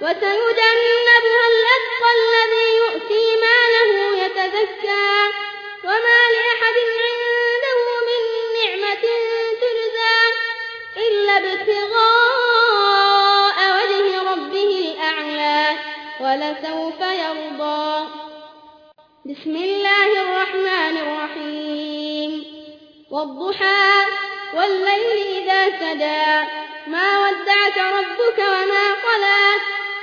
وسيجنبها الأتقى الذي يؤتي ماله يتزكى. وما لأحد عنده من نعمة تجزى إلا ابتغاء وجه ربه الأعلى ولسوف يرضى. بسم الله الرحمن الرحيم. والضحى والليل إذا سدى. ما ودعك ربك وما قلى.